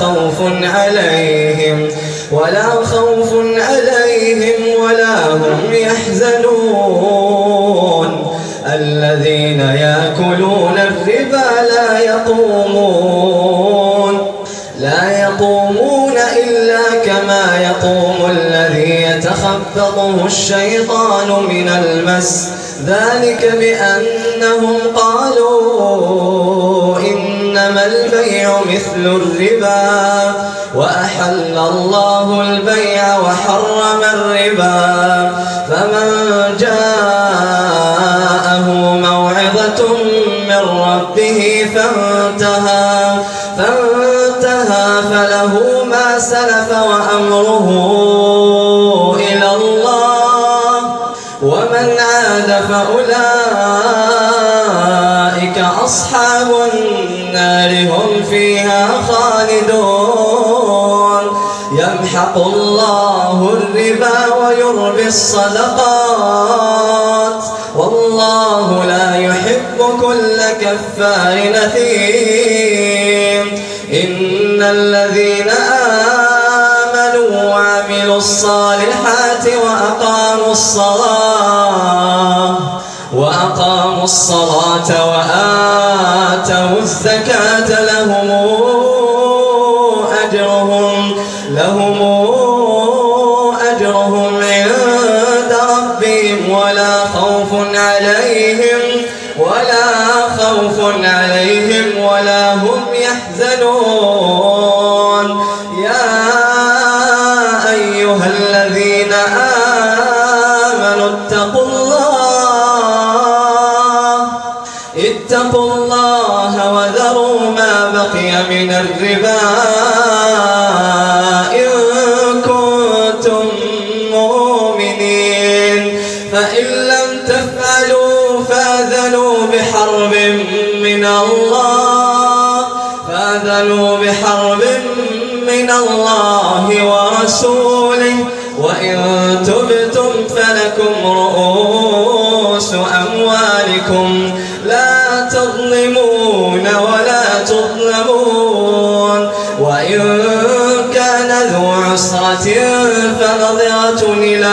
خوف عليهم ولا خوف Shiva ويربي الصدقات والله لا يحب كل كفار نثيم. إن الذين آمنوا وعملوا الصالحات وأقاموا الصلاة وأقاموا الصلاة وآتوا الزكاة لهم مؤمنين فإن لم تفعلوا فأذنوا بحرب من الله. فأذنوا بحرب من الله.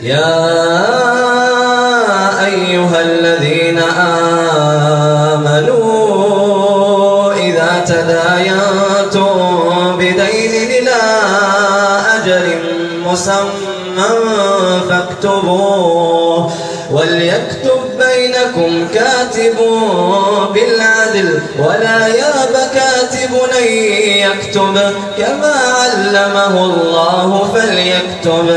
يا أيها الذين آمنوا إذا تداينتم بدين إلى أجل مسمى فاكتبوه وليكتب بينكم كاتب بالعدل ولا ياب كاتب أن يكتب كما علمه الله فليكتب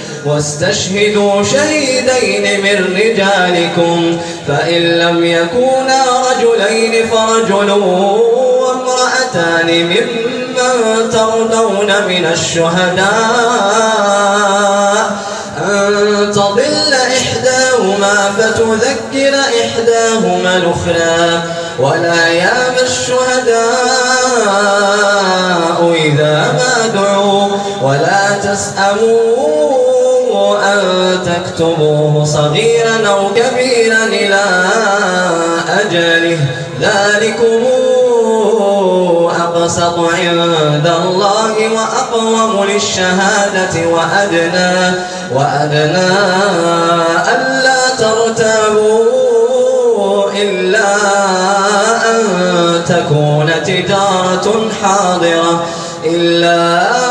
واستشهدوا شهيدين من رجالكم فإن لم يكونا رجلين فرجل وامرأتان ممن ترضون من الشهداء أن تضل إحداهما فتذكر إحداهما الأخرى ولا يام الشهداء إذا ما دعوا ولا تسأموا أن تكتبوه صغيرا أو كبيرا إلى أجله. ذلكم أقسط عند الله وأقوم للشهادة وأدنى, وأدنى ألا ترتابوا إلا أن تكون تجارة حاضرة إلا أن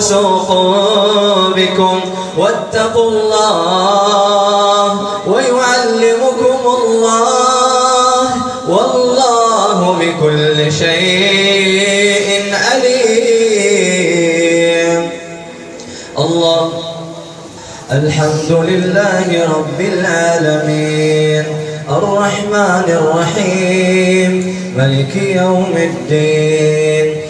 فسوق بكم واتقوا الله ويعلمكم الله والله بكل شيء عليم. الله الحمد لله رب العالمين الرحمن الرحيم ملك يوم الدين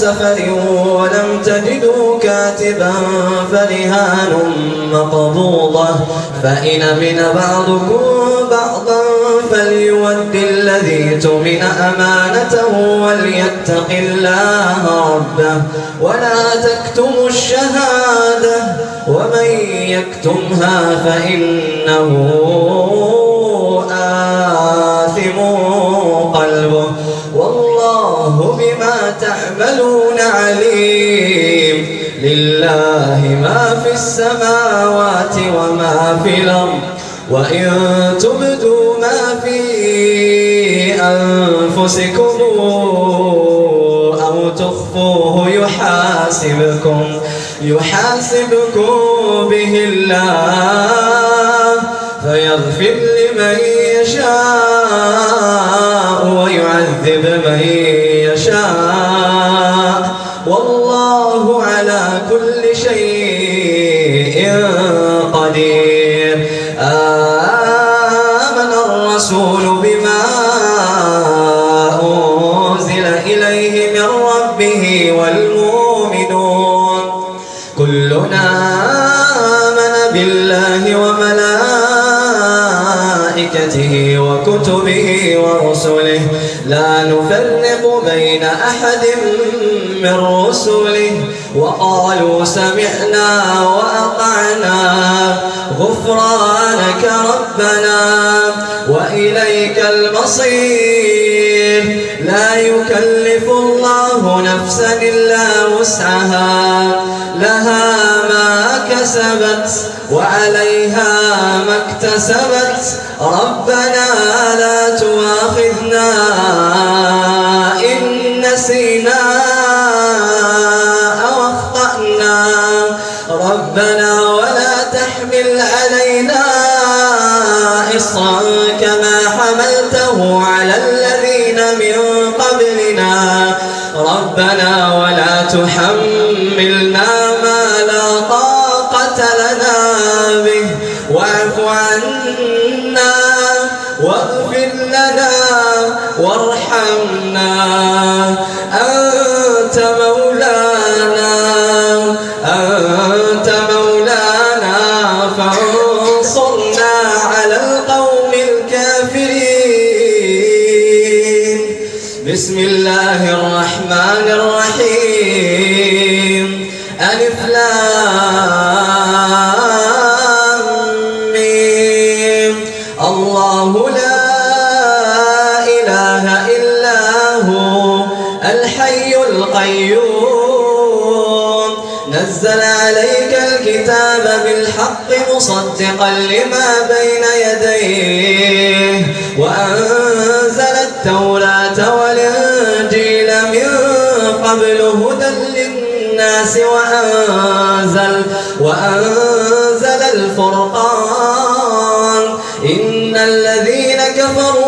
سفر ولم تجدوا كاتبا فرهان مقبوضة. فإن من بعضكم بعضا فليود الذي تمن أمانته وليتق الله ربه. ولا تكتموا الشهادة ومن يكتمها فإنه آثم بما تعملون عليم. لله ما في السماوات وما في الأرض. وإن تبدوا ما في أنفسكم أو تخفوه يحاسبكم يحاسبكم به الله. فيغفر لمن يشاء ويعذب من يشاء. ربه والمؤمنون كلنا آمن بالله وملائكته وكتبه ورسله. لا نفرق بين أحد من رسله. وقالوا سمعنا وأطعنا. غفرانك ربنا وإليك المصير. لا يكلف الله نفسا إلا وسعها لها ما كسبت وعليها ما اكتسبت ربنا لا تواخذنا إن نسينا أو أخطأنا ربنا ولا تحملنا الرحيم. ألف ميم. الله لا إله إلا هو الحي القيوم. نزل عليك الكتاب بالحق مصدقا لما بين يديه. وأنزل هدى للناس وأنزل, وأنزل الفرقان. إن الذين كفروا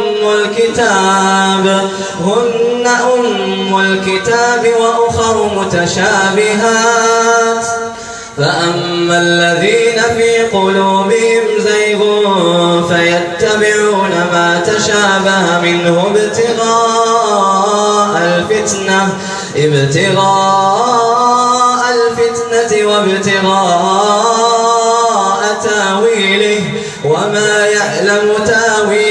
الكتاب. هن أم الكتاب وأخر متشابهات. فأما الذين في قلوبهم زيغ فيتبعون ما تشابه منه ابتغاء الفتنة ابتغاء الفتنة وابتغاء تاويله. وما يعلم تاويله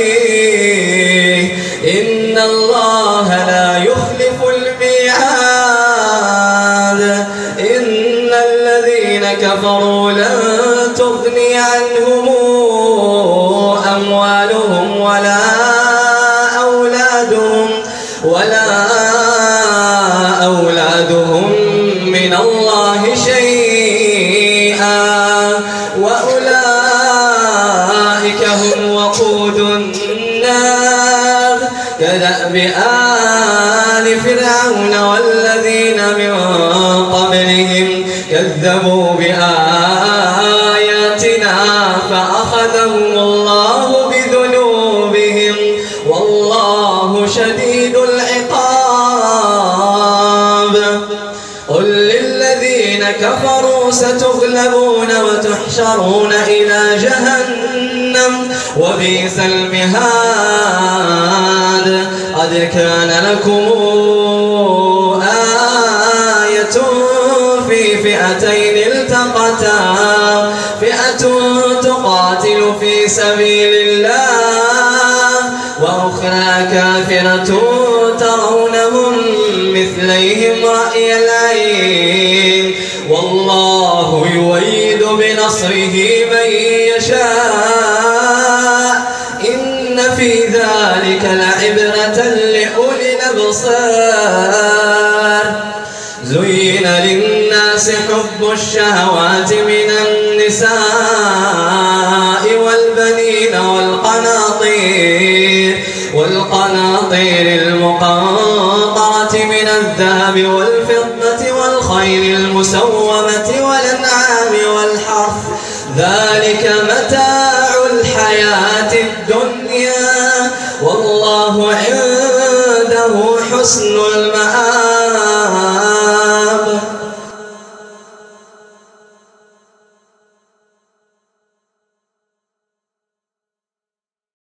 أموالهم ولا ستغلبون وتحشرون إلى جهنم وبئس المهاد. قد كان لكم آية في فئتين التقتا. فئة تقاتل في سبيل الأبصار. زين للناس حب الشهوات من النساء والبنين والقناطير. والقناطير المقنطرة من الذهب والفضة والخيل المسومة والأنعام.